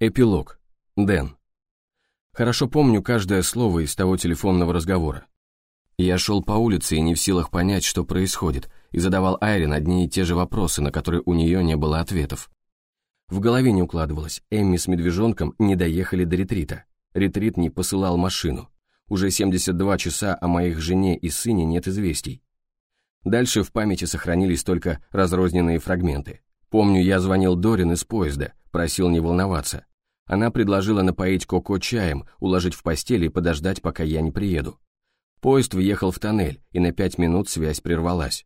Эпилог. Дэн. Хорошо помню каждое слово из того телефонного разговора. Я шел по улице и не в силах понять, что происходит, и задавал Айрин одни и те же вопросы, на которые у нее не было ответов. В голове не укладывалось, Эмми с медвежонком не доехали до ретрита. Ретрит не посылал машину. Уже 72 часа о моих жене и сыне нет известий. Дальше в памяти сохранились только разрозненные фрагменты. Помню, я звонил Дорин из поезда, просил не волноваться. Она предложила напоить Коко чаем, уложить в постель и подождать, пока я не приеду. Поезд въехал в тоннель, и на пять минут связь прервалась.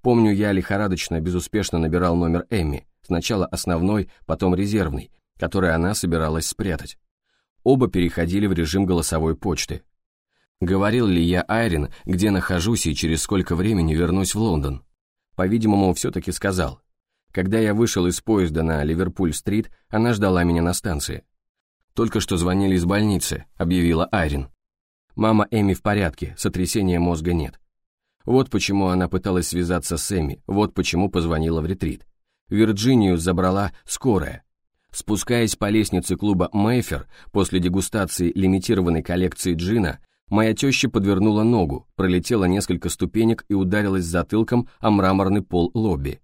Помню, я лихорадочно, безуспешно набирал номер Эмми, сначала основной, потом резервный, который она собиралась спрятать. Оба переходили в режим голосовой почты. Говорил ли я Айрин, где нахожусь и через сколько времени вернусь в Лондон? По-видимому, все-таки сказал. Когда я вышел из поезда на Ливерпуль-стрит, она ждала меня на станции. «Только что звонили из больницы», — объявила Айрин. «Мама Эми в порядке, сотрясения мозга нет». Вот почему она пыталась связаться с Эми, вот почему позвонила в ретрит. Вирджинию забрала скорая. Спускаясь по лестнице клуба «Мэйфер» после дегустации лимитированной коллекции джина, моя теща подвернула ногу, пролетела несколько ступенек и ударилась затылком о мраморный пол лобби.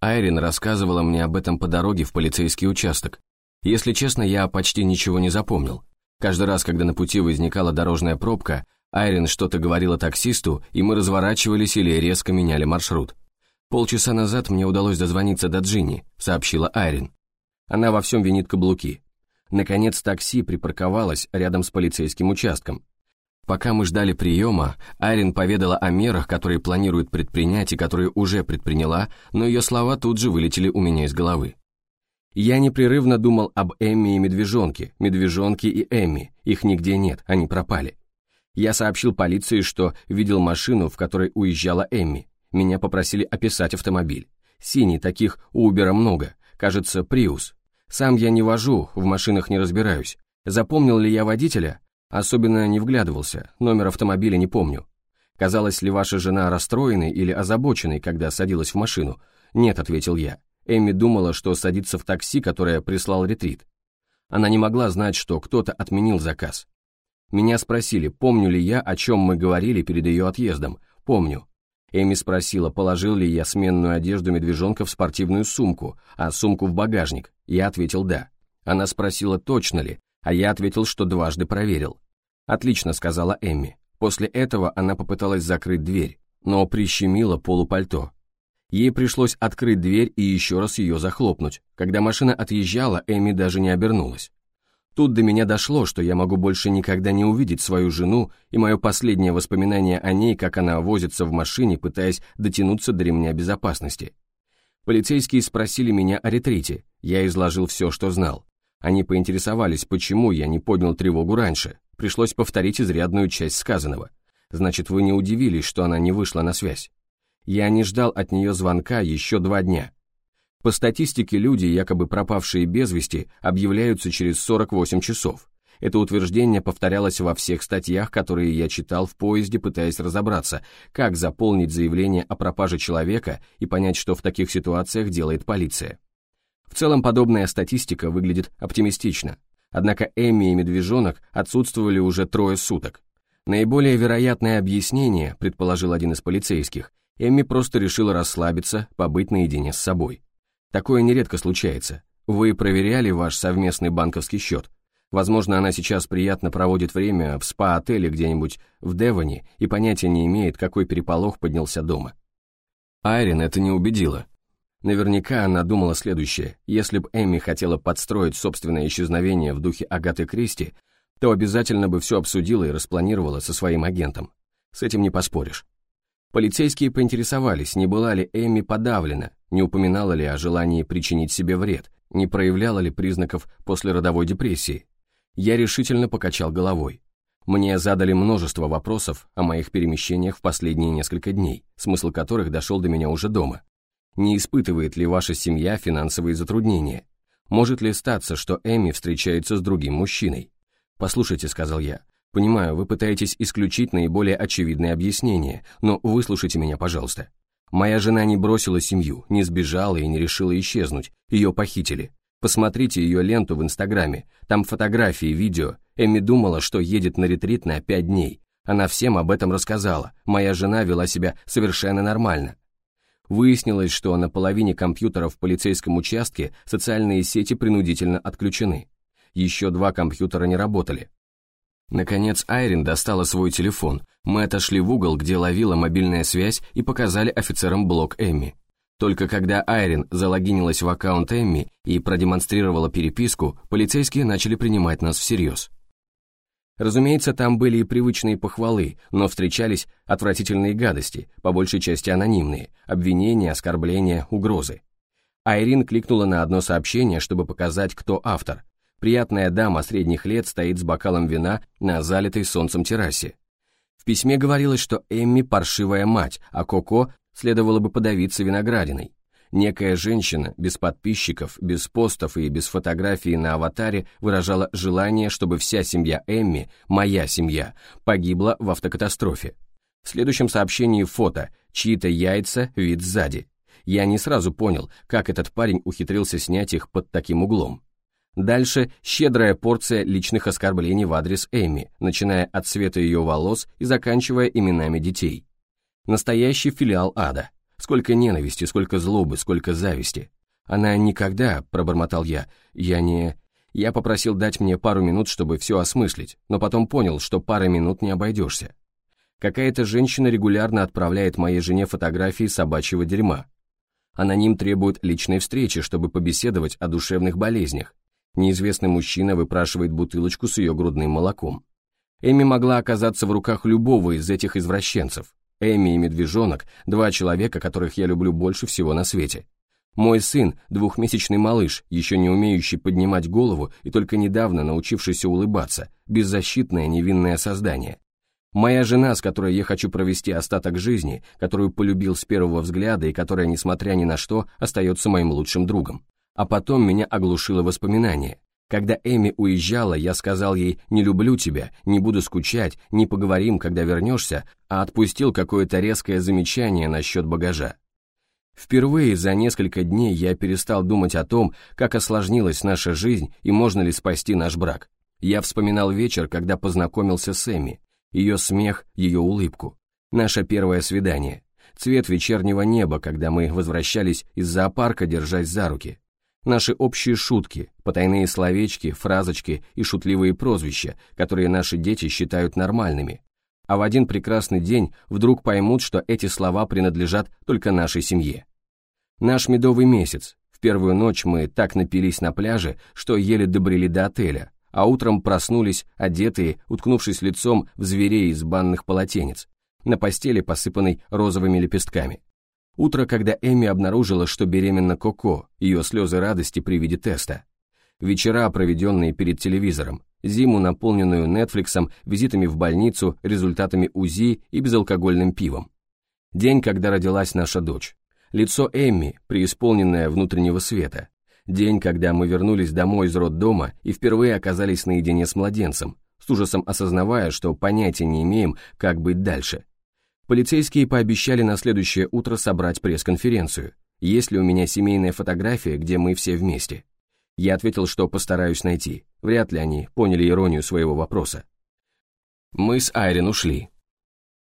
Айрин рассказывала мне об этом по дороге в полицейский участок. Если честно, я почти ничего не запомнил. Каждый раз, когда на пути возникала дорожная пробка, Айрин что-то говорила таксисту, и мы разворачивались или резко меняли маршрут. «Полчаса назад мне удалось дозвониться до Джинни», — сообщила Айрин. Она во всем винит каблуки. Наконец такси припарковалось рядом с полицейским участком. Пока мы ждали приема, Айрин поведала о мерах, которые планирует предпринять и которые уже предприняла, но ее слова тут же вылетели у меня из головы. Я непрерывно думал об Эмми и Медвежонке, Медвежонке и Эмми, их нигде нет, они пропали. Я сообщил полиции, что видел машину, в которой уезжала Эмми. Меня попросили описать автомобиль. Синий, таких у Убера много, кажется, Приус. Сам я не вожу, в машинах не разбираюсь. Запомнил ли я водителя? Особенно не вглядывался, номер автомобиля не помню. Казалось ли ваша жена расстроенной или озабоченной, когда садилась в машину? Нет, ответил я. Эми думала, что садится в такси, которое прислал ретрит. Она не могла знать, что кто-то отменил заказ. Меня спросили, помню ли я, о чем мы говорили перед ее отъездом. Помню. Эми спросила, положил ли я сменную одежду медвежонка в спортивную сумку, а сумку в багажник. Я ответил «да». Она спросила, точно ли, а я ответил, что дважды проверил. «Отлично», — сказала Эмми. После этого она попыталась закрыть дверь, но прищемила полупальто. Ей пришлось открыть дверь и еще раз ее захлопнуть. Когда машина отъезжала, Эми даже не обернулась. Тут до меня дошло, что я могу больше никогда не увидеть свою жену, и мое последнее воспоминание о ней, как она возится в машине, пытаясь дотянуться до ремня безопасности. Полицейские спросили меня о ретрите, я изложил все, что знал. Они поинтересовались, почему я не поднял тревогу раньше. Пришлось повторить изрядную часть сказанного. Значит, вы не удивились, что она не вышла на связь. Я не ждал от нее звонка еще два дня. По статистике, люди, якобы пропавшие без вести, объявляются через 48 часов. Это утверждение повторялось во всех статьях, которые я читал в поезде, пытаясь разобраться, как заполнить заявление о пропаже человека и понять, что в таких ситуациях делает полиция. В целом подобная статистика выглядит оптимистично, однако Эмми и Медвежонок отсутствовали уже трое суток. Наиболее вероятное объяснение, предположил один из полицейских, Эмми просто решила расслабиться, побыть наедине с собой. Такое нередко случается. Вы проверяли ваш совместный банковский счет? Возможно, она сейчас приятно проводит время в спа-отеле где-нибудь в Девоне и понятия не имеет, какой переполох поднялся дома. Айрин это не убедило. Наверняка она думала следующее. Если бы Эми хотела подстроить собственное исчезновение в духе Агаты Кристи, то обязательно бы все обсудила и распланировала со своим агентом. С этим не поспоришь. Полицейские поинтересовались, не была ли Эми подавлена, не упоминала ли о желании причинить себе вред, не проявляла ли признаков послеродовой депрессии. Я решительно покачал головой. Мне задали множество вопросов о моих перемещениях в последние несколько дней, смысл которых дошел до меня уже дома. Не испытывает ли ваша семья финансовые затруднения? Может ли статься, что Эми встречается с другим мужчиной? «Послушайте», — сказал я, — «понимаю, вы пытаетесь исключить наиболее очевидные объяснения, но выслушайте меня, пожалуйста. Моя жена не бросила семью, не сбежала и не решила исчезнуть, ее похитили. Посмотрите ее ленту в Инстаграме, там фотографии, видео. Эми думала, что едет на ретрит на пять дней. Она всем об этом рассказала. Моя жена вела себя совершенно нормально. Выяснилось, что на половине компьютеров в полицейском участке социальные сети принудительно отключены. Еще два компьютера не работали. Наконец Айрин достала свой телефон. Мы отошли в угол, где ловила мобильная связь и показали офицерам блок Эмми. Только когда Айрин залогинилась в аккаунт Эмми и продемонстрировала переписку, полицейские начали принимать нас всерьез. Разумеется, там были и привычные похвалы, но встречались отвратительные гадости, по большей части анонимные, обвинения, оскорбления, угрозы. Айрин кликнула на одно сообщение, чтобы показать, кто автор. Приятная дама средних лет стоит с бокалом вина на залитой солнцем террасе. В письме говорилось, что Эмми паршивая мать, а Коко следовало бы подавиться виноградиной. Некая женщина, без подписчиков, без постов и без фотографии на аватаре, выражала желание, чтобы вся семья Эмми, моя семья, погибла в автокатастрофе. В следующем сообщении фото, чьи-то яйца, вид сзади. Я не сразу понял, как этот парень ухитрился снять их под таким углом. Дальше щедрая порция личных оскорблений в адрес Эмми, начиная от цвета ее волос и заканчивая именами детей. Настоящий филиал ада. Сколько ненависти, сколько злобы, сколько зависти. Она никогда, пробормотал я, я не... Я попросил дать мне пару минут, чтобы все осмыслить, но потом понял, что пары минут не обойдешься. Какая-то женщина регулярно отправляет моей жене фотографии собачьего дерьма. Аноним требует личной встречи, чтобы побеседовать о душевных болезнях. Неизвестный мужчина выпрашивает бутылочку с ее грудным молоком. Эми могла оказаться в руках любого из этих извращенцев. Эми и Медвежонок – два человека, которых я люблю больше всего на свете. Мой сын – двухмесячный малыш, еще не умеющий поднимать голову и только недавно научившийся улыбаться, беззащитное невинное создание. Моя жена, с которой я хочу провести остаток жизни, которую полюбил с первого взгляда и которая, несмотря ни на что, остается моим лучшим другом. А потом меня оглушило воспоминание. Когда Эми уезжала, я сказал ей «не люблю тебя, не буду скучать, не поговорим, когда вернешься», а отпустил какое-то резкое замечание насчет багажа. Впервые за несколько дней я перестал думать о том, как осложнилась наша жизнь и можно ли спасти наш брак. Я вспоминал вечер, когда познакомился с Эми, ее смех, ее улыбку. Наше первое свидание. Цвет вечернего неба, когда мы возвращались из зоопарка, держась за руки. Наши общие шутки, потайные словечки, фразочки и шутливые прозвища, которые наши дети считают нормальными. А в один прекрасный день вдруг поймут, что эти слова принадлежат только нашей семье. Наш медовый месяц. В первую ночь мы так напились на пляже, что еле добрели до отеля, а утром проснулись, одетые, уткнувшись лицом в зверей из банных полотенец, на постели, посыпанной розовыми лепестками. Утро, когда Эми обнаружила, что беременна Коко, ее слезы радости при виде теста. Вечера, проведенные перед телевизором, зиму, наполненную Нетфликсом, визитами в больницу, результатами УЗИ и безалкогольным пивом. День, когда родилась наша дочь. Лицо Эмми, преисполненное внутреннего света. День, когда мы вернулись домой из роддома и впервые оказались наедине с младенцем, с ужасом осознавая, что понятия не имеем, как быть дальше. Полицейские пообещали на следующее утро собрать пресс-конференцию. Есть ли у меня семейная фотография, где мы все вместе? Я ответил, что постараюсь найти. Вряд ли они поняли иронию своего вопроса. Мы с Айрин ушли.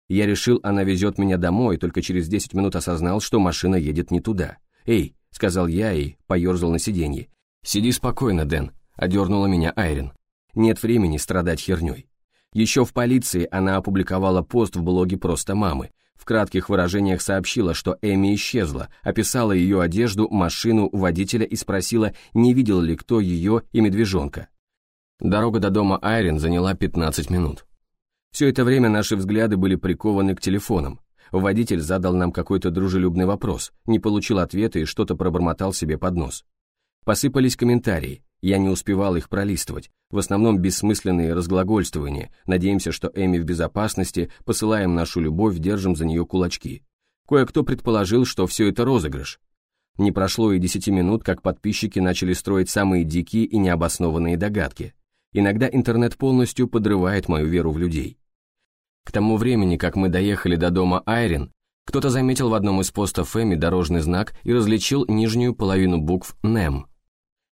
Я решил, она везет меня домой, только через 10 минут осознал, что машина едет не туда. «Эй», — сказал я и поерзал на сиденье. «Сиди спокойно, Дэн», — одернула меня Айрин. «Нет времени страдать херней». Еще в полиции она опубликовала пост в блоге «Просто мамы». В кратких выражениях сообщила, что Эми исчезла, описала ее одежду, машину, водителя и спросила, не видел ли кто ее и медвежонка. Дорога до дома Айрин заняла 15 минут. Все это время наши взгляды были прикованы к телефонам. Водитель задал нам какой-то дружелюбный вопрос, не получил ответа и что-то пробормотал себе под нос. Посыпались комментарии, я не успевал их пролистывать, в основном бессмысленные разглагольствования, надеемся, что Эми в безопасности, посылаем нашу любовь, держим за нее кулачки. Кое-кто предположил, что все это розыгрыш. Не прошло и десяти минут, как подписчики начали строить самые дикие и необоснованные догадки. Иногда интернет полностью подрывает мою веру в людей. К тому времени, как мы доехали до дома Айрин, кто-то заметил в одном из постов Эми дорожный знак и различил нижнюю половину букв «НЭМ»,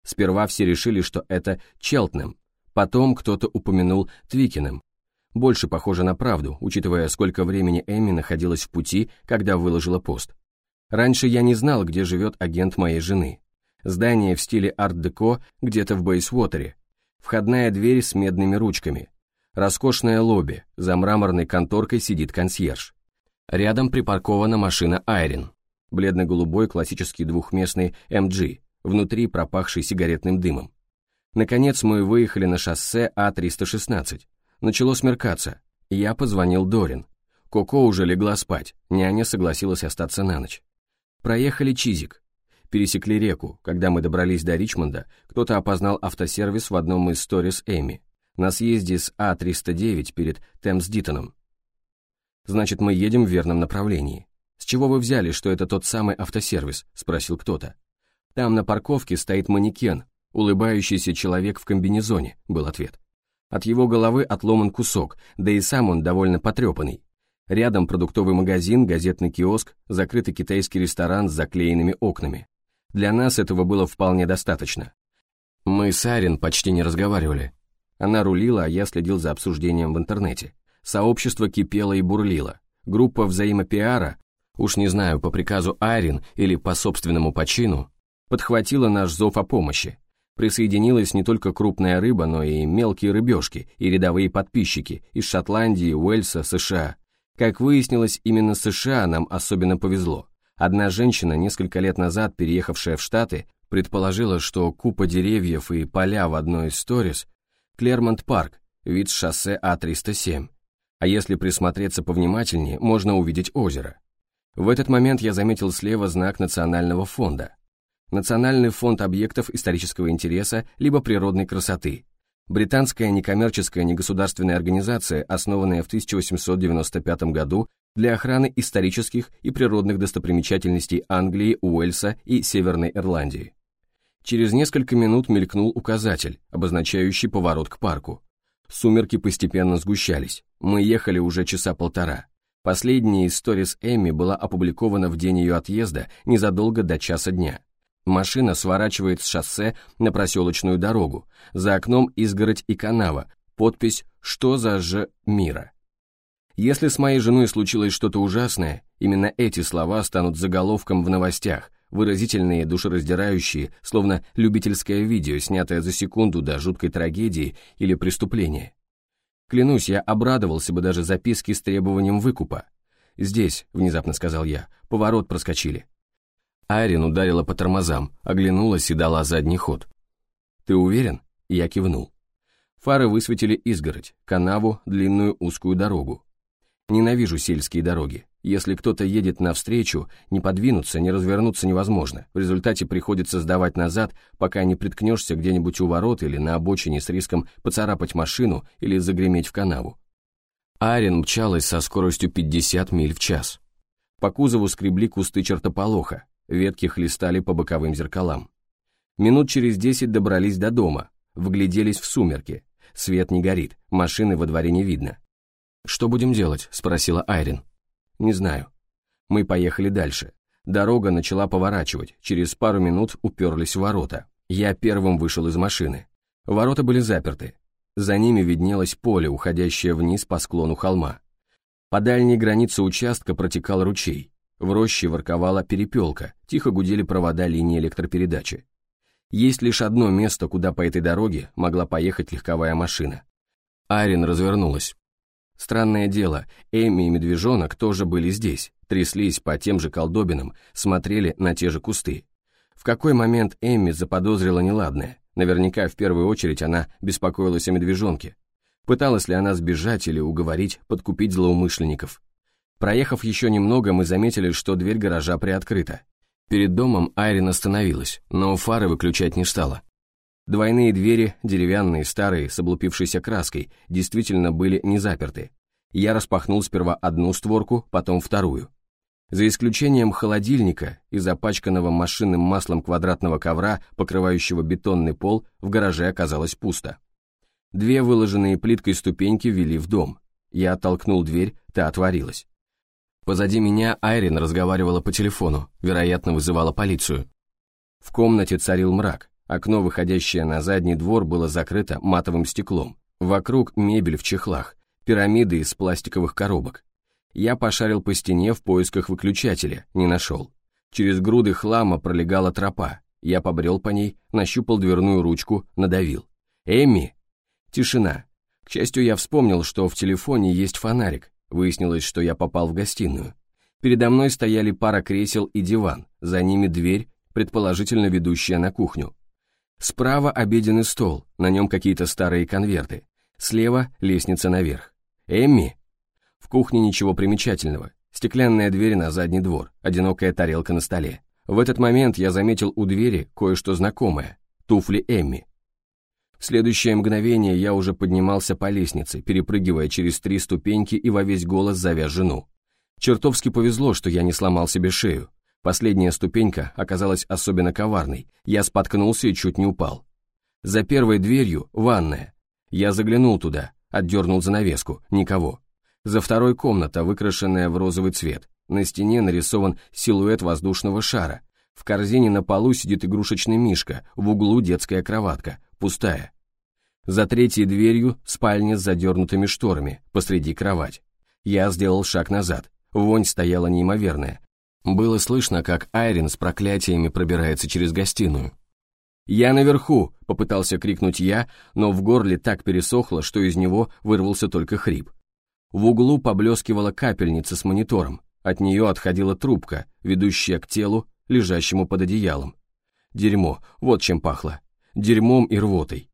Сперва все решили, что это Челтнем, потом кто-то упомянул Твикиным. Больше похоже на правду, учитывая, сколько времени Эми находилась в пути, когда выложила пост. Раньше я не знал, где живет агент моей жены. Здание в стиле арт-деко где-то в Бейсвотере. Входная дверь с медными ручками. Роскошное лобби, за мраморной конторкой сидит консьерж. Рядом припаркована машина Айрин. Бледно-голубой классический двухместный MG, внутри пропахший сигаретным дымом. Наконец мы выехали на шоссе А-316. Начало смеркаться. Я позвонил Дорин. Коко уже легла спать, няня согласилась остаться на ночь. Проехали Чизик. Пересекли реку. Когда мы добрались до Ричмонда, кто-то опознал автосервис в одном из сторис Эми. На съезде с А-309 перед Темс-Диттоном. Значит, мы едем в верном направлении. «С чего вы взяли, что это тот самый автосервис?» – спросил кто-то. «Там на парковке стоит манекен, улыбающийся человек в комбинезоне», – был ответ. От его головы отломан кусок, да и сам он довольно потрепанный. Рядом продуктовый магазин, газетный киоск, закрытый китайский ресторан с заклеенными окнами. Для нас этого было вполне достаточно. Мы с Арин почти не разговаривали. Она рулила, а я следил за обсуждением в интернете. Сообщество кипело и бурлило. Группа взаимопиара, уж не знаю, по приказу Арин или по собственному почину, подхватила наш зов о помощи. Присоединилась не только крупная рыба, но и мелкие рыбешки и рядовые подписчики из Шотландии, Уэльса, США. Как выяснилось, именно США нам особенно повезло. Одна женщина, несколько лет назад переехавшая в Штаты, предположила, что купа деревьев и поля в одной из сторис – Клермонт-парк, вид с шоссе А307. А если присмотреться повнимательнее, можно увидеть озеро. В этот момент я заметил слева знак Национального фонда. Национальный фонд объектов исторического интереса либо природной красоты, британская некоммерческая негосударственная организация, основанная в 1895 году для охраны исторических и природных достопримечательностей Англии, Уэльса и Северной Ирландии. Через несколько минут мелькнул указатель, обозначающий поворот к парку. Сумерки постепенно сгущались. Мы ехали уже часа полтора. Последняя из сторис Эми была опубликована в день ее отъезда, незадолго до часа дня. Машина сворачивает с шоссе на проселочную дорогу. За окном изгородь и канава. Подпись «Что за ж мира?». Если с моей женой случилось что-то ужасное, именно эти слова станут заголовком в новостях, выразительные, душераздирающие, словно любительское видео, снятое за секунду до жуткой трагедии или преступления. Клянусь, я обрадовался бы даже записке с требованием выкупа. «Здесь», — внезапно сказал я, — «поворот проскочили». Айрин ударила по тормозам, оглянулась и дала задний ход. «Ты уверен?» Я кивнул. Фары высветили изгородь, канаву, длинную узкую дорогу. Ненавижу сельские дороги. Если кто-то едет навстречу, не подвинуться, не развернуться невозможно. В результате приходится сдавать назад, пока не приткнешься где-нибудь у ворот или на обочине с риском поцарапать машину или загреметь в канаву. Арен мчалась со скоростью 50 миль в час. По кузову скребли кусты чертополоха, ветки хлестали по боковым зеркалам. Минут через десять добрались до дома, вгляделись в сумерки. Свет не горит, машины во дворе не видно. «Что будем делать?» – спросила Айрин. «Не знаю». Мы поехали дальше. Дорога начала поворачивать, через пару минут уперлись в ворота. Я первым вышел из машины. Ворота были заперты. За ними виднелось поле, уходящее вниз по склону холма. По дальней границе участка протекал ручей. В роще ворковала перепелка, тихо гудели провода линии электропередачи. Есть лишь одно место, куда по этой дороге могла поехать легковая машина. Арин развернулась. Странное дело, Эми и Медвежонок тоже были здесь, тряслись по тем же колдобинам, смотрели на те же кусты. В какой момент Эми заподозрила неладное? Наверняка в первую очередь она беспокоилась о медвежонке. Пыталась ли она сбежать или уговорить, подкупить злоумышленников? Проехав еще немного, мы заметили, что дверь гаража приоткрыта. Перед домом Айрин остановилась, но фары выключать не стала. Двойные двери, деревянные, старые, с облупившейся краской, действительно были не заперты. Я распахнул сперва одну створку, потом вторую. За исключением холодильника и запачканного машинным маслом квадратного ковра, покрывающего бетонный пол, в гараже оказалось пусто. Две выложенные плиткой ступеньки вели в дом. Я оттолкнул дверь, та отворилась. Позади меня Айрин разговаривала по телефону, вероятно, вызывала полицию. В комнате царил мрак, Окно, выходящее на задний двор, было закрыто матовым стеклом. Вокруг мебель в чехлах, пирамиды из пластиковых коробок. Я пошарил по стене в поисках выключателя, не нашел. Через груды хлама пролегала тропа. Я побрел по ней, нащупал дверную ручку, надавил. «Эмми!» Тишина. К счастью, я вспомнил, что в телефоне есть фонарик. Выяснилось, что я попал в гостиную. Передо мной стояли пара кресел и диван, за ними дверь, предположительно ведущая на кухню. Справа обеденный стол, на нем какие-то старые конверты. Слева лестница наверх. «Эмми!» В кухне ничего примечательного. Стеклянная дверь на задний двор, одинокая тарелка на столе. В этот момент я заметил у двери кое-что знакомое. Туфли Эмми. В следующее мгновение я уже поднимался по лестнице, перепрыгивая через три ступеньки и во весь голос зовя жену. Чертовски повезло, что я не сломал себе шею. Последняя ступенька оказалась особенно коварной. Я споткнулся и чуть не упал. За первой дверью ванная. Я заглянул туда, отдернул занавеску, никого. За второй комната, выкрашенная в розовый цвет. На стене нарисован силуэт воздушного шара. В корзине на полу сидит игрушечный мишка, в углу детская кроватка, пустая. За третьей дверью спальня с задернутыми шторами, посреди кровать. Я сделал шаг назад. Вонь стояла неимоверная. Было слышно, как Айрин с проклятиями пробирается через гостиную. «Я наверху!» — попытался крикнуть я, но в горле так пересохло, что из него вырвался только хрип. В углу поблескивала капельница с монитором, от нее отходила трубка, ведущая к телу, лежащему под одеялом. Дерьмо, вот чем пахло. Дерьмом и рвотой.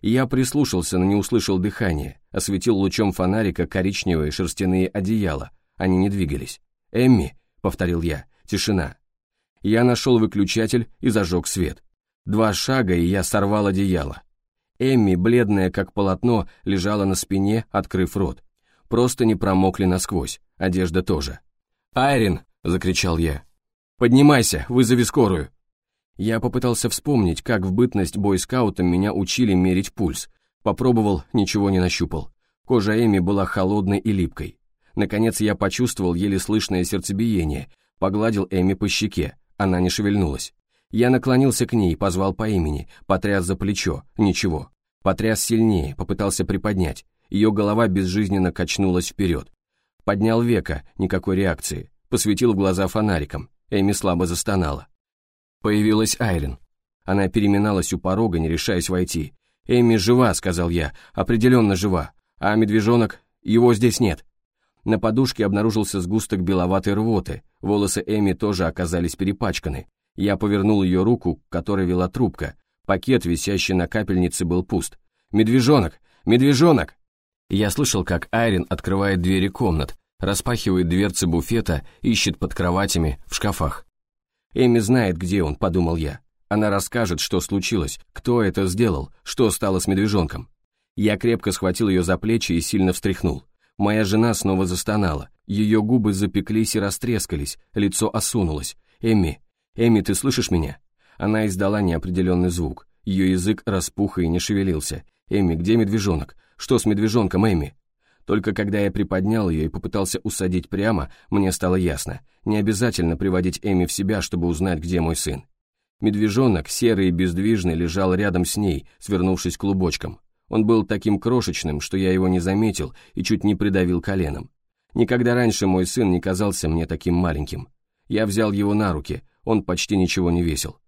Я прислушался, но не услышал дыхания, осветил лучом фонарика коричневые шерстяные одеяла, они не двигались. «Эмми», — повторил я, — тишина. Я нашел выключатель и зажег свет. Два шага, и я сорвал одеяло. Эмми, бледная как полотно, лежала на спине, открыв рот. Просто не промокли насквозь, одежда тоже. «Айрин!» — закричал я. «Поднимайся, вызови скорую!» Я попытался вспомнить, как в бытность бойскаутом меня учили мерить пульс. Попробовал, ничего не нащупал. Кожа Эми была холодной и липкой. Наконец я почувствовал еле слышное сердцебиение, погладил Эми по щеке, она не шевельнулась. Я наклонился к ней, позвал по имени, потряс за плечо, ничего. Потряс сильнее, попытался приподнять, ее голова безжизненно качнулась вперед. Поднял века, никакой реакции, посветил в глаза фонариком, Эми слабо застонала. Появилась Айрин. Она переминалась у порога, не решаясь войти. «Эми жива», — сказал я, — «определенно жива. А медвежонок? Его здесь нет». На подушке обнаружился сгусток беловатой рвоты, волосы Эми тоже оказались перепачканы. Я повернул ее руку, к которой вела трубка. Пакет, висящий на капельнице, был пуст. «Медвежонок! Медвежонок!» Я слышал, как Айрин открывает двери комнат, распахивает дверцы буфета, ищет под кроватями, в шкафах. «Эми знает, где он», — подумал я. Она расскажет, что случилось, кто это сделал, что стало с медвежонком. Я крепко схватил ее за плечи и сильно встряхнул. Моя жена снова застонала. Ее губы запеклись и растрескались, лицо осунулось. «Эмми, Эмми, ты слышишь меня?» Она издала неопределенный звук. Ее язык распух и не шевелился. «Эмми, где медвежонок? Что с медвежонком, Эмми?» Только когда я приподнял ее и попытался усадить прямо, мне стало ясно. Не обязательно приводить Эми в себя, чтобы узнать, где мой сын. Медвежонок, серый и бездвижный, лежал рядом с ней, свернувшись клубочком. Он был таким крошечным, что я его не заметил и чуть не придавил коленом. Никогда раньше мой сын не казался мне таким маленьким. Я взял его на руки, он почти ничего не весил.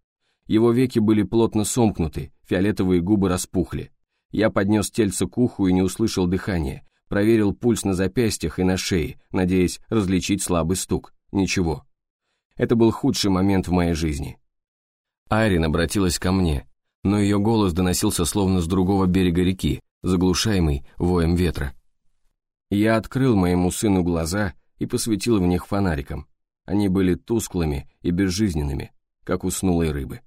Его веки были плотно сомкнуты, фиолетовые губы распухли. Я поднес тельце к уху и не услышал дыхания, проверил пульс на запястьях и на шее, надеясь различить слабый стук. Ничего. Это был худший момент в моей жизни. Айрин обратилась ко мне, но ее голос доносился словно с другого берега реки, заглушаемый воем ветра. Я открыл моему сыну глаза и посветил в них фонариком. Они были тусклыми и безжизненными, как уснулые рыбы.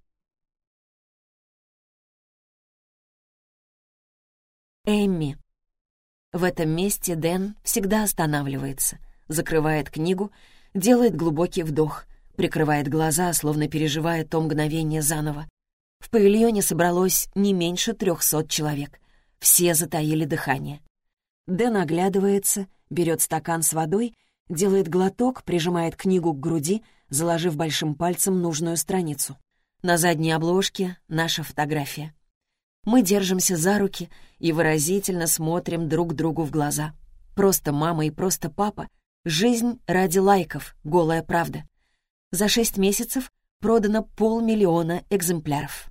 Эмми. В этом месте Дэн всегда останавливается, закрывает книгу, делает глубокий вдох, прикрывает глаза, словно переживая то мгновение заново, в павильоне собралось не меньше трехсот человек. Все затаили дыхание. Дэн оглядывается, берет стакан с водой, делает глоток, прижимает книгу к груди, заложив большим пальцем нужную страницу. На задней обложке наша фотография. Мы держимся за руки и выразительно смотрим друг другу в глаза. Просто мама и просто папа. Жизнь ради лайков, голая правда. За шесть месяцев продано полмиллиона экземпляров.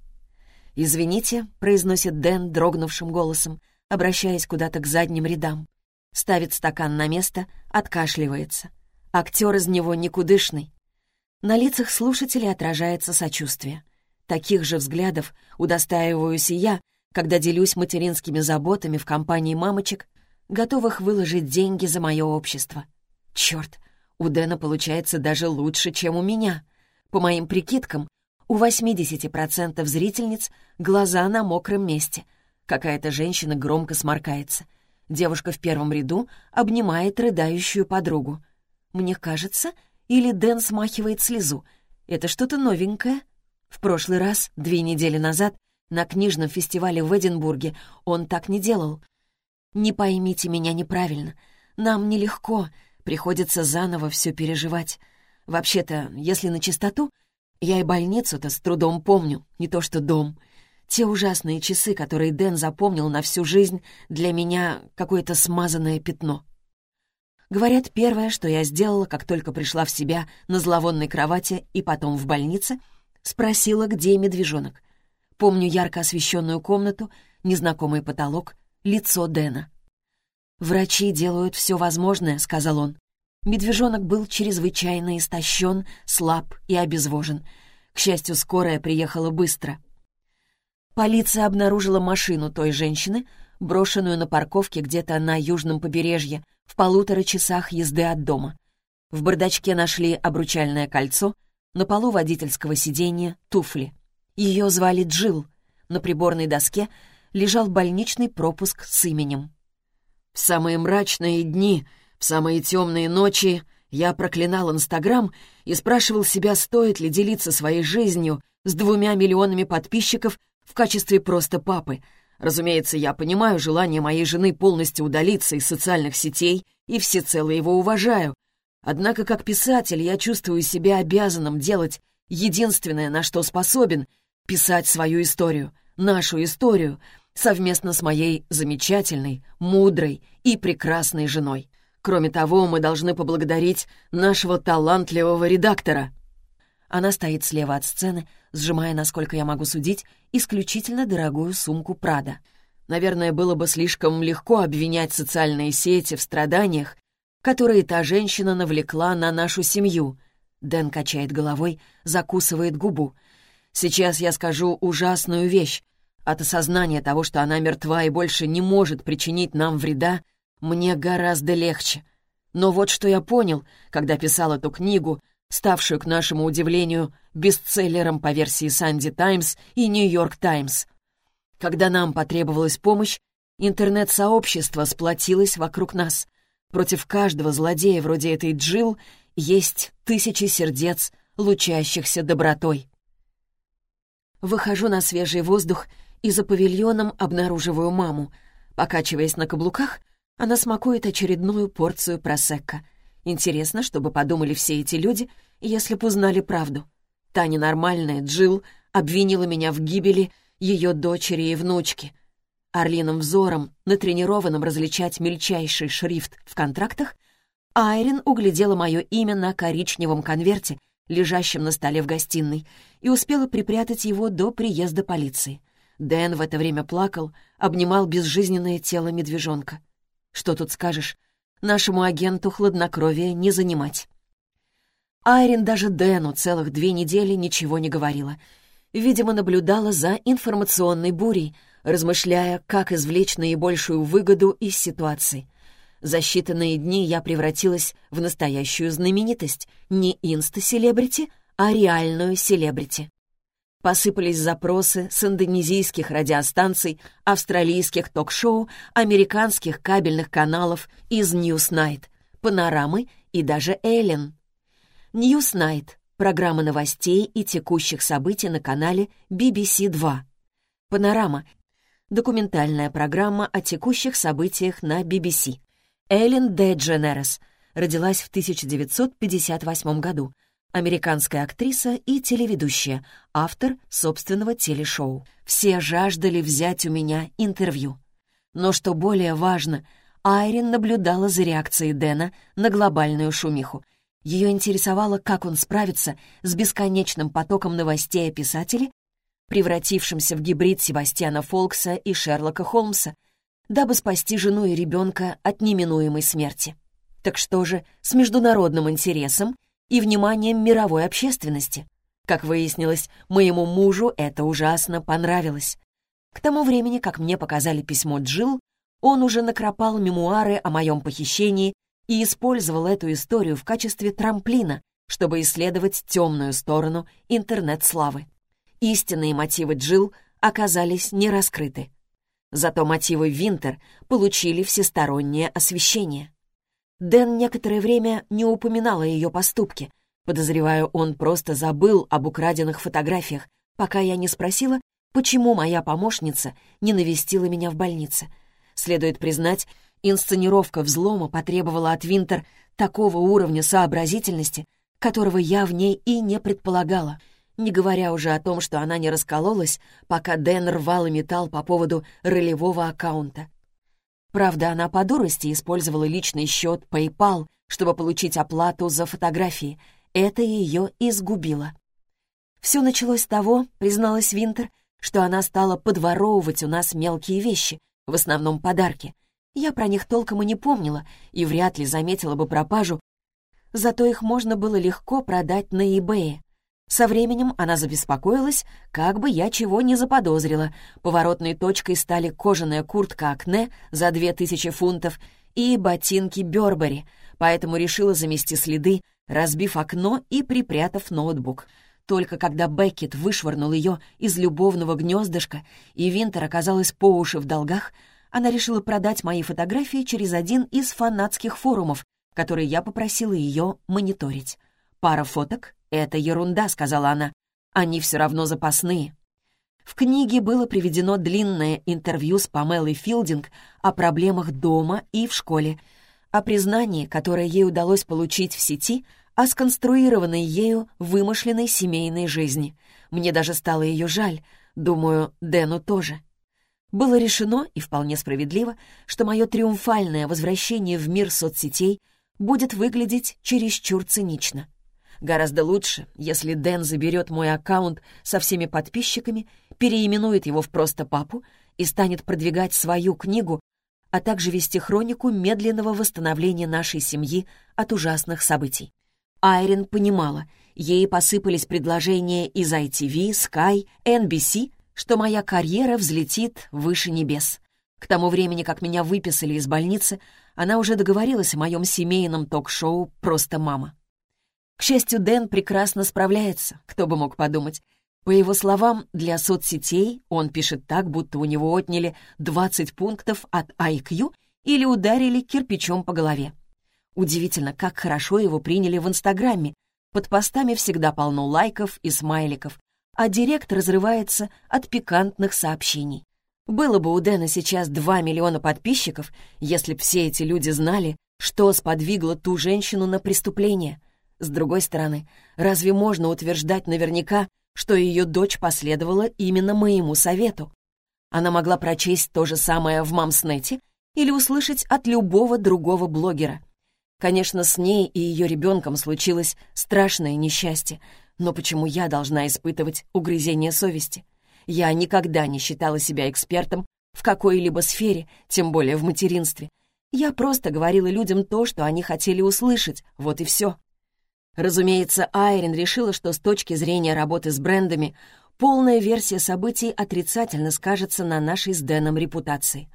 «Извините», — произносит Дэн дрогнувшим голосом, обращаясь куда-то к задним рядам. Ставит стакан на место, откашливается. Актер из него никудышный. На лицах слушателей отражается сочувствие. Таких же взглядов удостаиваюсь и я, когда делюсь материнскими заботами в компании мамочек, готовых выложить деньги за мое общество. Черт, у Дэна получается даже лучше, чем у меня. По моим прикидкам, у 80% зрительниц глаза на мокром месте. Какая-то женщина громко сморкается. Девушка в первом ряду обнимает рыдающую подругу. Мне кажется, или Дэн смахивает слезу. Это что-то новенькое. В прошлый раз, две недели назад, на книжном фестивале в Эдинбурге он так не делал. Не поймите меня неправильно. Нам нелегко, приходится заново все переживать. Вообще-то, если на чистоту, я и больницу-то с трудом помню, не то что дом. Те ужасные часы, которые Дэн запомнил на всю жизнь, для меня какое-то смазанное пятно. Говорят, первое, что я сделала, как только пришла в себя на зловонной кровати и потом в больнице, спросила, где медвежонок. Помню ярко освещенную комнату, незнакомый потолок, лицо Дэна. «Врачи делают все возможное», — сказал он. Медвежонок был чрезвычайно истощен, слаб и обезвожен. К счастью, скорая приехала быстро. Полиция обнаружила машину той женщины, брошенную на парковке где-то на южном побережье, в полутора часах езды от дома. В бардачке нашли обручальное кольцо, на полу водительского сиденья — туфли. Ее звали Джил. На приборной доске лежал больничный пропуск с именем. В самые мрачные дни, в самые темные ночи я проклинал Инстаграм и спрашивал себя, стоит ли делиться своей жизнью с двумя миллионами подписчиков в качестве просто папы — Разумеется, я понимаю желание моей жены полностью удалиться из социальных сетей и всецело его уважаю. Однако, как писатель, я чувствую себя обязанным делать единственное, на что способен — писать свою историю, нашу историю, совместно с моей замечательной, мудрой и прекрасной женой. Кроме того, мы должны поблагодарить нашего талантливого редактора. Она стоит слева от сцены, сжимая, насколько я могу судить, исключительно дорогую сумку Прада. Наверное, было бы слишком легко обвинять социальные сети в страданиях, которые та женщина навлекла на нашу семью. Дэн качает головой, закусывает губу. Сейчас я скажу ужасную вещь. От осознания того, что она мертва и больше не может причинить нам вреда, мне гораздо легче. Но вот что я понял, когда писал эту книгу — ставшую, к нашему удивлению, бестселлером по версии «Санди Таймс» и «Нью-Йорк Таймс». Когда нам потребовалась помощь, интернет-сообщество сплотилось вокруг нас. Против каждого злодея вроде этой Джил есть тысячи сердец, лучащихся добротой. Выхожу на свежий воздух и за павильоном обнаруживаю маму. Покачиваясь на каблуках, она смакует очередную порцию просекко — Интересно, чтобы подумали все эти люди, если б узнали правду. Та ненормальная Джилл обвинила меня в гибели ее дочери и внучки. Орлиным взором, натренированным различать мельчайший шрифт в контрактах, Айрин углядела мое имя на коричневом конверте, лежащем на столе в гостиной, и успела припрятать его до приезда полиции. Дэн в это время плакал, обнимал безжизненное тело медвежонка. Что тут скажешь? Нашему агенту хладнокровие не занимать. Айрин даже Дэну целых две недели ничего не говорила. Видимо, наблюдала за информационной бурей, размышляя, как извлечь наибольшую выгоду из ситуации. За считанные дни я превратилась в настоящую знаменитость, не инста-селебрити, а реальную селебрити. Посыпались запросы с индонезийских радиостанций, австралийских ток-шоу, американских кабельных каналов из Newsnight, Панорамы и даже Эллен. Newsnight — программа новостей и текущих событий на канале BBC2. Панорама — документальная программа о текущих событиях на BBC. Эллен Де Дженерес родилась в 1958 году — американская актриса и телеведущая, автор собственного телешоу. Все жаждали взять у меня интервью. Но что более важно, Айрин наблюдала за реакцией Дэна на глобальную шумиху. Ее интересовало, как он справится с бесконечным потоком новостей о писателе, превратившемся в гибрид Себастьяна Фолкса и Шерлока Холмса, дабы спасти жену и ребенка от неминуемой смерти. Так что же с международным интересом и вниманием мировой общественности. Как выяснилось, моему мужу это ужасно понравилось. К тому времени, как мне показали письмо Джил, он уже накропал мемуары о моем похищении и использовал эту историю в качестве трамплина, чтобы исследовать темную сторону интернет-славы. Истинные мотивы Джил оказались не раскрыты. Зато мотивы Винтер получили всестороннее освещение. Дэн некоторое время не упоминал о ее поступке. Подозреваю, он просто забыл об украденных фотографиях, пока я не спросила, почему моя помощница не навестила меня в больнице. Следует признать, инсценировка взлома потребовала от Винтер такого уровня сообразительности, которого я в ней и не предполагала, не говоря уже о том, что она не раскололась, пока Дэн рвал и металл по поводу ролевого аккаунта. Правда, она по дурости использовала личный счет PayPal, чтобы получить оплату за фотографии. Это ее изгубило. Все началось с того, призналась Винтер, что она стала подворовывать у нас мелкие вещи, в основном подарки. Я про них толком и не помнила, и вряд ли заметила бы пропажу, зато их можно было легко продать на eBay. Со временем она забеспокоилась, как бы я чего не заподозрила. Поворотной точкой стали кожаная куртка Акне за две тысячи фунтов и ботинки Бёрбери, поэтому решила замести следы, разбив окно и припрятав ноутбук. Только когда Беккет вышвырнул ее из любовного гнездышка и Винтер оказалась по уши в долгах, она решила продать мои фотографии через один из фанатских форумов, который я попросила ее мониторить. Пара фоток «Это ерунда», — сказала она. «Они все равно запасные». В книге было приведено длинное интервью с Памелой Филдинг о проблемах дома и в школе, о признании, которое ей удалось получить в сети, о сконструированной ею вымышленной семейной жизни. Мне даже стало ее жаль, думаю, Дэну тоже. Было решено, и вполне справедливо, что мое триумфальное возвращение в мир соцсетей будет выглядеть чересчур цинично. Гораздо лучше, если Дэн заберет мой аккаунт со всеми подписчиками, переименует его в «Просто папу» и станет продвигать свою книгу, а также вести хронику медленного восстановления нашей семьи от ужасных событий. Айрин понимала, ей посыпались предложения из ITV, Sky, NBC, что моя карьера взлетит выше небес. К тому времени, как меня выписали из больницы, она уже договорилась о моем семейном ток-шоу «Просто мама». К счастью, Дэн прекрасно справляется, кто бы мог подумать. По его словам, для соцсетей он пишет так, будто у него отняли 20 пунктов от IQ или ударили кирпичом по голове. Удивительно, как хорошо его приняли в Инстаграме. Под постами всегда полно лайков и смайликов, а директ разрывается от пикантных сообщений. Было бы у Дэна сейчас 2 миллиона подписчиков, если б все эти люди знали, что сподвигло ту женщину на преступление — с другой стороны, разве можно утверждать наверняка, что ее дочь последовала именно моему совету? Она могла прочесть то же самое в Мамснете или услышать от любого другого блогера. Конечно, с ней и ее ребенком случилось страшное несчастье, но почему я должна испытывать угрызение совести? Я никогда не считала себя экспертом в какой-либо сфере, тем более в материнстве. Я просто говорила людям то, что они хотели услышать, вот и все. Разумеется, Айрин решила, что с точки зрения работы с брендами полная версия событий отрицательно скажется на нашей с Дэном репутации.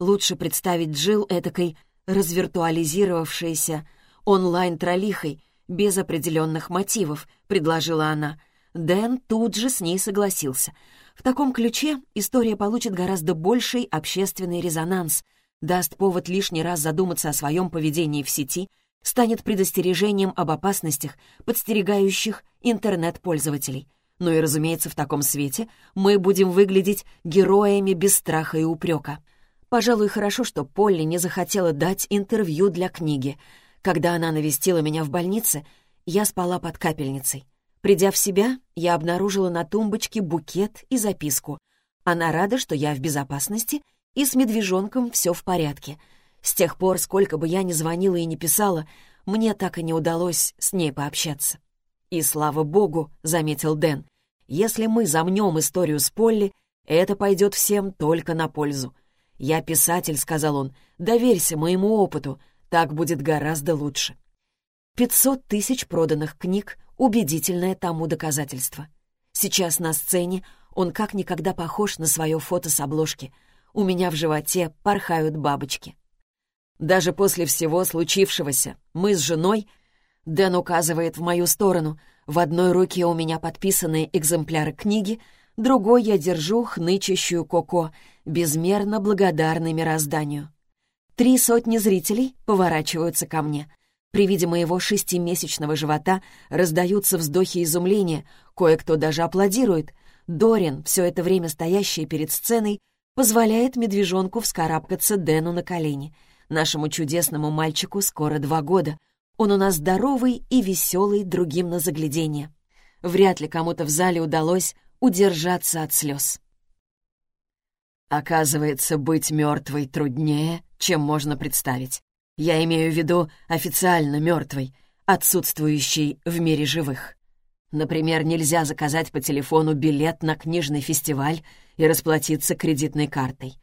Лучше представить Джилл этакой развиртуализировавшейся онлайн-тролихой без определенных мотивов, предложила она. Дэн тут же с ней согласился. В таком ключе история получит гораздо больший общественный резонанс, даст повод лишний раз задуматься о своем поведении в сети — станет предостережением об опасностях, подстерегающих интернет-пользователей. Ну и, разумеется, в таком свете мы будем выглядеть героями без страха и упрека. Пожалуй, хорошо, что Полли не захотела дать интервью для книги. Когда она навестила меня в больнице, Я спала под капельницей. Придя в себя, я обнаружила на тумбочке букет и записку. Она рада, что я в безопасности, и с медвежонком все в порядке. С тех пор, сколько бы я ни звонила и не писала, мне так и не удалось с ней пообщаться. «И слава богу», — заметил Дэн, «если мы замнем историю с Полли, это пойдет всем только на пользу. «Я писатель», — сказал он, — «доверься моему опыту, так будет гораздо лучше». Пятьсот тысяч проданных книг — убедительное тому доказательство. Сейчас на сцене он как никогда похож на свое фото с обложки. У меня в животе порхают бабочки. Даже после всего случившегося мы с женой... Дэн указывает в мою сторону. В одной руке у меня подписанные экземпляры книги, другой я держу хнычащую Коко, безмерно благодарный мирозданию. Три сотни зрителей поворачиваются ко мне. При виде моего шестимесячного живота раздаются вздохи изумления, кое-кто даже аплодирует. Дорин, все это время стоящий перед сценой, позволяет медвежонку вскарабкаться Дэну на колени. Нашему чудесному мальчику скоро два года. Он у нас здоровый и веселый другим на заглядение. Вряд ли кому-то в зале удалось удержаться от слез. Оказывается, быть мертвой труднее, чем можно представить. Я имею в виду официально мертвой, отсутствующей в мире живых. Например, нельзя заказать по телефону билет на книжный фестиваль и расплатиться кредитной картой.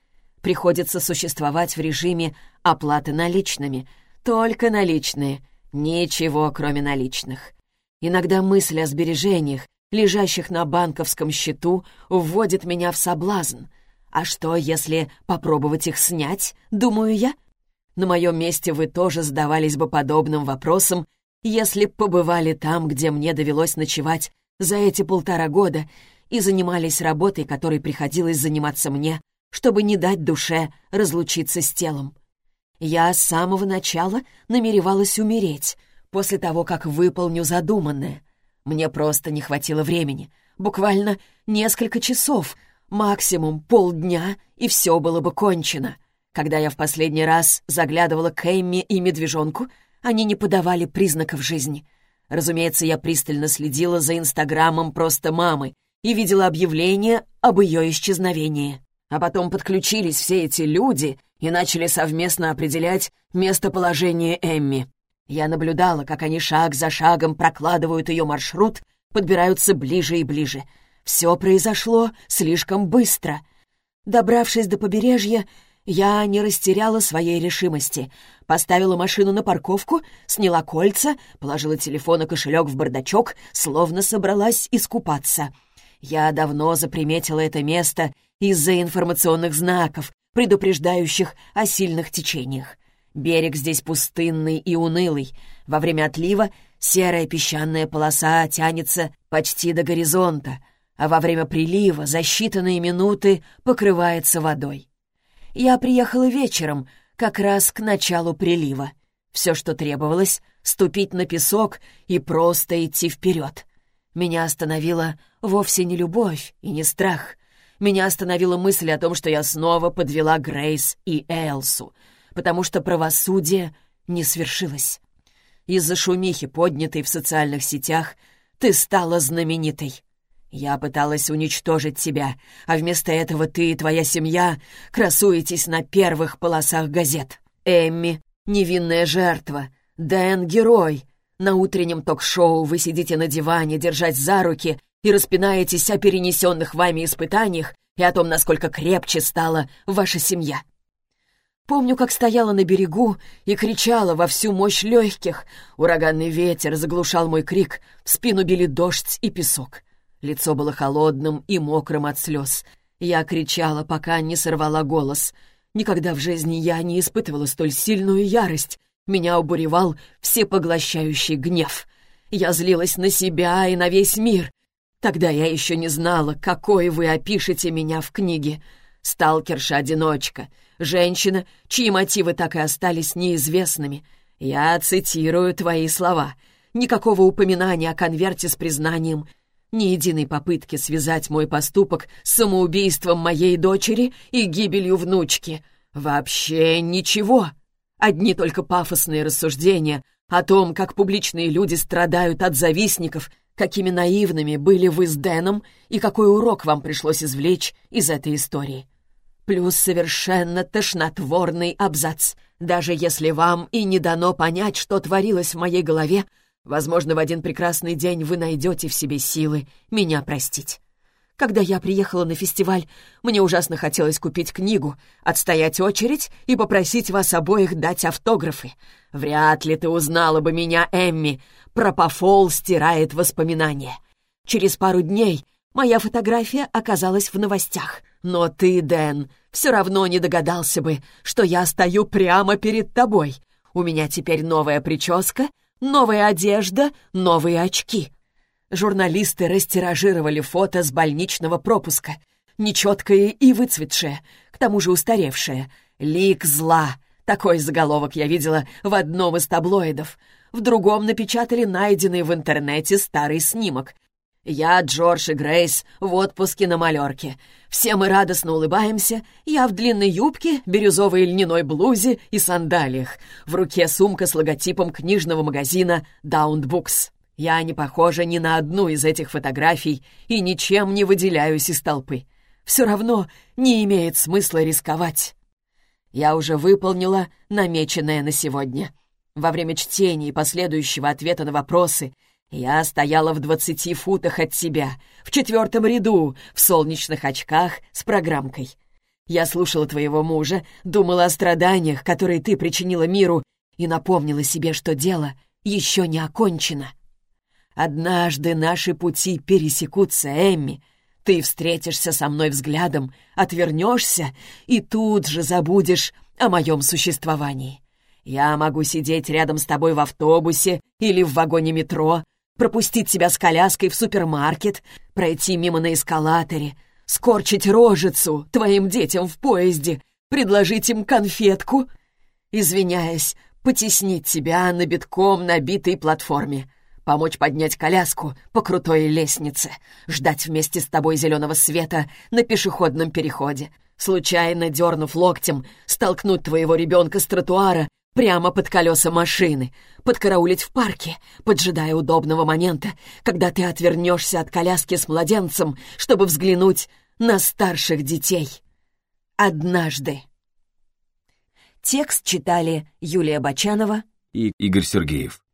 Приходится существовать в режиме оплаты наличными. Только наличные. Ничего, кроме наличных. Иногда мысль о сбережениях лежащих на банковском счету, вводит меня в соблазн. А что, если попробовать их снять, думаю я? На моем месте вы тоже задавались бы подобным вопросом, если б побывали там, где мне довелось ночевать за эти полтора года и занимались работой, которой приходилось заниматься мне, чтобы не дать душе разлучиться с телом. Я с самого начала намеревалась умереть, после того, как выполню задуманное. Мне просто не хватило времени. Буквально несколько часов, максимум полдня, и все было бы кончено. Когда я в последний раз заглядывала к Эмми и медвежонку, они не подавали признаков жизни. Разумеется, я пристально следила за инстаграмом просто мамы и видела объявление об ее исчезновении. А потом подключились все эти люди и начали совместно определять местоположение Эмми. Я наблюдала, как они шаг за шагом прокладывают ее маршрут, подбираются ближе и ближе. Все произошло слишком быстро. Добравшись до побережья, я не растеряла своей решимости. Поставила машину на парковку, сняла кольца, положила телефон и кошелек в бардачок, словно собралась искупаться. Я давно заприметила это место из-за информационных знаков, предупреждающих о сильных течениях. Берег здесь пустынный и унылый. Во время отлива серая песчаная полоса тянется почти до горизонта, а во время прилива за считанные минуты покрывается водой. Я приехала вечером, как раз к началу прилива. Все, что требовалось — ступить на песок и просто идти вперед. Меня остановила вовсе не любовь и не страх. Меня остановила мысль о том, что я снова подвела Грейс и Элсу — потому что правосудие не свершилось. Из-за шумихи, поднятой в социальных сетях, ты стала знаменитой. Я пыталась уничтожить тебя, а вместо этого ты и твоя семья красуетесь на первых полосах газет. Эмми — невинная жертва, Дэн — герой. На утреннем ток-шоу вы сидите на диване, держать за руки и распинаетесь о перенесенных вами испытаниях и о том, насколько крепче стала ваша семья. Помню, как стояла на берегу и кричала во всю мощь легких. Ураганный ветер заглушал мой крик, в спину били дождь и песок. Лицо было холодным и мокрым от слез. Я кричала, пока не сорвала голос. Никогда в жизни я не испытывала столь сильную ярость. Меня обуревал всепоглощающий гнев. Я злилась на себя и на весь мир. Тогда я еще не знала, какой вы опишете меня в книге. Сталкерша-одиночка — Женщина, чьи мотивы так и остались неизвестными. Я цитирую твои слова. Никакого упоминания о конверте с признанием, ни единой попытки связать мой поступок с самоубийством моей дочери и гибелью внучки. Вообще ничего. Одни только пафосные рассуждения о том, как публичные люди страдают от завистников, какими наивными были вы с Дэном и какой урок вам пришлось извлечь из этой истории. Плюс совершенно тошнотворный абзац. Даже если вам и не дано понять, что творилось в моей голове, возможно, в один прекрасный день вы найдете в себе силы меня простить. Когда я приехала на фестиваль, мне ужасно хотелось купить книгу, отстоять очередь и попросить вас обоих дать автографы. Вряд ли ты узнала бы меня, Эмми. Пропофол стирает воспоминания. Через пару дней моя фотография оказалась в новостях. Но ты, Дэн, все равно не догадался бы, что я стою прямо перед тобой. У меня теперь новая прическа, новая одежда, новые очки. Журналисты растиражировали фото с больничного пропуска. Нечеткое и выцветшее, к тому же устаревшее. «Лик зла». Такой заголовок я видела в одном из таблоидов. В другом напечатали найденный в интернете старый снимок. Я, Джордж и Грейс в отпуске на малерке. Все мы радостно улыбаемся. Я в длинной юбке, бирюзовой льняной блузе и сандалиях. В руке сумка с логотипом книжного магазина «Даунт Букс». Я не похожа ни на одну из этих фотографий и ничем не выделяюсь из толпы. Все равно не имеет смысла рисковать. Я уже выполнила намеченное на сегодня. Во время чтения и последующего ответа на вопросы я стояла в двадцати футах от тебя, в четвертом ряду, в солнечных очках с программкой. Я слушала твоего мужа, думала о страданиях, которые ты причинила миру, и напомнила себе, что дело еще не окончено. Однажды наши пути пересекутся, Эмми. Ты встретишься со мной взглядом, отвернешься и тут же забудешь о моем существовании. Я могу сидеть рядом с тобой в автобусе или в вагоне метро, пропустить тебя с коляской в супермаркет, пройти мимо на эскалаторе, скорчить рожицу твоим детям в поезде, предложить им конфетку, извиняясь, потеснить тебя на битком набитой платформе помочь поднять коляску по крутой лестнице, ждать вместе с тобой зеленого света на пешеходном переходе, случайно дернув локтем, столкнуть твоего ребенка с тротуара прямо под колеса машины, подкараулить в парке, поджидая удобного момента, когда ты отвернешься от коляски с младенцем, чтобы взглянуть на старших детей. Однажды. Текст читали Юлия Бочанова и Игорь Сергеев.